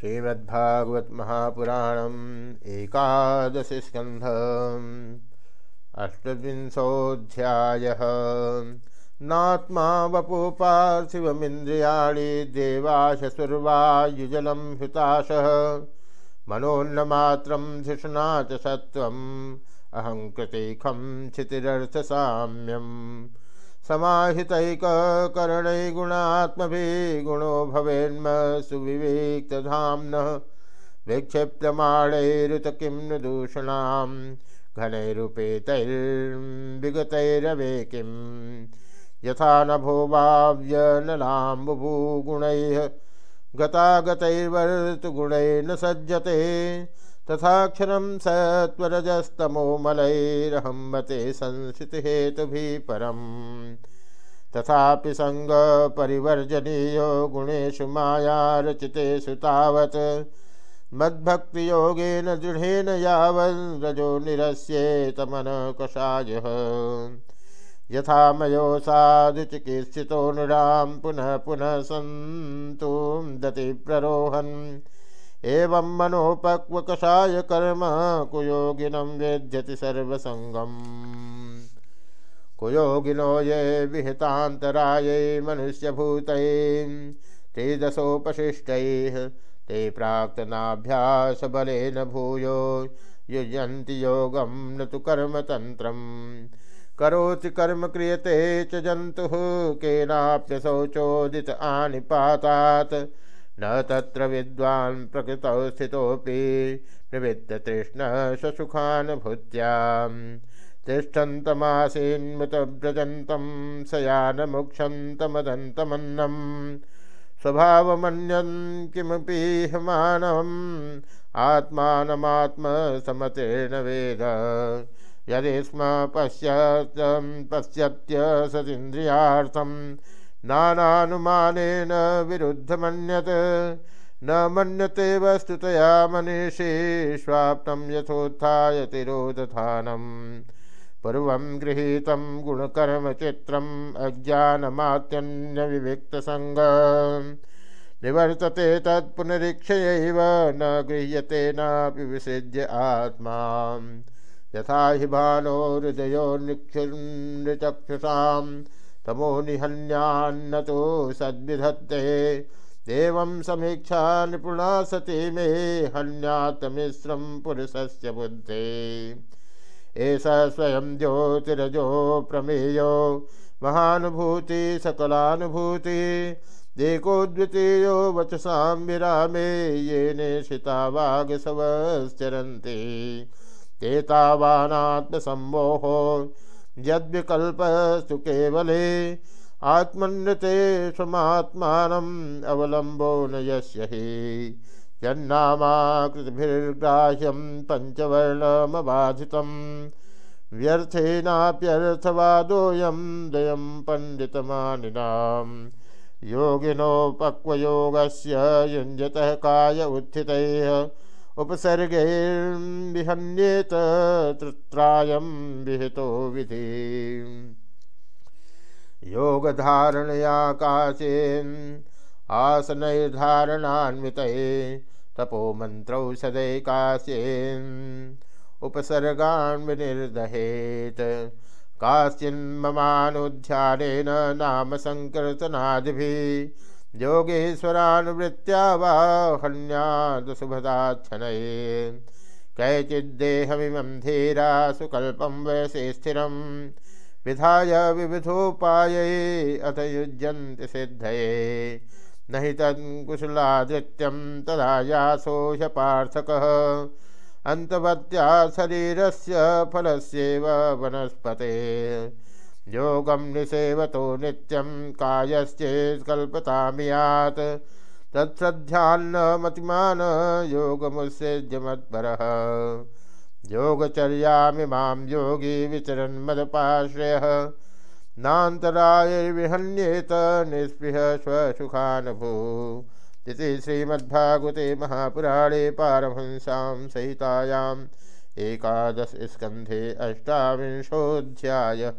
श्रीमद्भागवत महापुराण एकादश स्कंध अष्टविंशोध्याय नात्मा वपु पार्थिवमिंद्रियाणि देवाशसुर्वायुजलं हुताश। मनोन्नमात्रं धिषणा च सत्त्वम् अहङ्कृतिखं क्षितिरर्थसाम्यम्। समाहितैककर्णै गुणात्मभिगुणो भवेन्म सुविवेक्तधाम्नः विक्षिप्यमाणैरुत किं न दूषणां घनैरुपेतैर्विगतैरवे किं यथा नभो वाव्यनलाम्बुभूगुणैः गतागतैर्वर्तुगुणैः न सज्जते तथाक्षरं सत्वरजस्तमोमलैरहम्बते संस्थितिहेतुभिः परम् तथापि सङ्गपरिवर्जनीयो गुणेषु माया रचितेषु तावत्। मद्भक्तियोगेन दृढेन यावद्रजो निरस्येतमनकषायः। यथा मयोसाधुचिकित्सितो नृणां पुनः पुनः सन्तुं दतिप्ररोहन्। एवं मनोपक्वकषाय कर्म, कुयोगिनं वेद्यति सर्वसङ्गम्। कुयोगिनो ये विहितान्तरायै मनुष्यभूतैः त्रिदशोपशिष्टैः ते प्राक्तनाभ्यासबलेन भूयो युजन्ति योगं न तु कर्मतन्त्रम्। करोति कर्म क्रियते च जन्तुः केनाप्यशौचोदित आनिपातात्। न तत्र विद्वान् प्रकृतौ स्थितोऽपि प्रवृत्ततृष्णः ससुखानुभूत्यां तिष्ठन्तमासीन्मुतव्रजन्तं शयानमुक्षन्तमदन्तमन्नम् स्वभावमन्यन् किमपि हमानम् आत्मानमात्मसमतेन वेद। यदि स्म पश्यत् पश्यत्य सतीन्द्रियार्थम् नानानुमानेन विरुद्धमन्यत्। न मन्यते वस्तुतया मनीषी, स्वाप्तं यथोत्थाय तिरोदधानम् पूर्वं गृहीतं गुणकर्मचित्रम् अज्ञानमात्यन्यविविक्तसङ्ग। निवर्तते तत्पुनरीक्षयैव न गृह्यते नापि विसिद्य आत्मा। यथा हि भानो हृदयो तमो निहन्यान्न तो सद्विधत्ते। एवं समीक्षा निपुणा सती मे हन्यातमिश्रं पुरुषस्य बुद्धे। एष स्वयं ज्योतिरजो प्रमेयो, महानुभूति सकलानुभूति। एको द्वितीयो वचसां विरामे ये नेषिता वागसवश्चरन्ति। ते तावानात्मसम्मोहो यद्विकल्पस्तु केवले आत्मन्यते स्वमात्मानम् अवलम्बो न यस्य हि। यन्नामाकृतिभिर्ग्राह्यं पञ्चवर्णमबाधितं व्यर्थेनाप्यर्थवादोऽयं दयं पण्डितमानिनां योगिनो पक्वयोगस्य युञ्जतः काय उत्थितैः उपसर्गैर्विहन्येत तृत्रायं विहितो विधि। योगधारणयाकाशेन् आसनैर्धारणान्वितये तपो मन्त्रौषधैकास्येन् उपसर्गान् विनिर्दहेत् काश्चिन्ममानुध्यानेन नाम सङ्कीर्तनादिभिः योगेश्वरानुवृत्त्या वा हन्यादशुभदाच्छनये कैचिद्देहमिमं धीरा सुकल्पं वयसे स्थिरं। विधाय विविधोपायै अथ युज्यन्ति सिद्धये। न हि तत्कुशलादृत्यं तदा यासोह्यपार्थकः अन्तवत्या शरीरस्य फलस्येव वनस्पते। योगम निसेवतो नित्यं कायश्चेत्कल्पतामियात्। तत्सध्यान्न योगमुत्सृज्य मत्परः योगचर्यामिमां योगी विचरन् मदपाश्रयः नान्तरायैर्विहन्येत निःस्पृह स्वसुखानुभू। इति श्रीमद्भागवते महापुराणे पारमहंसां सहितायाम् एकादश स्कंधे अष्टाविंशोऽध्यायः।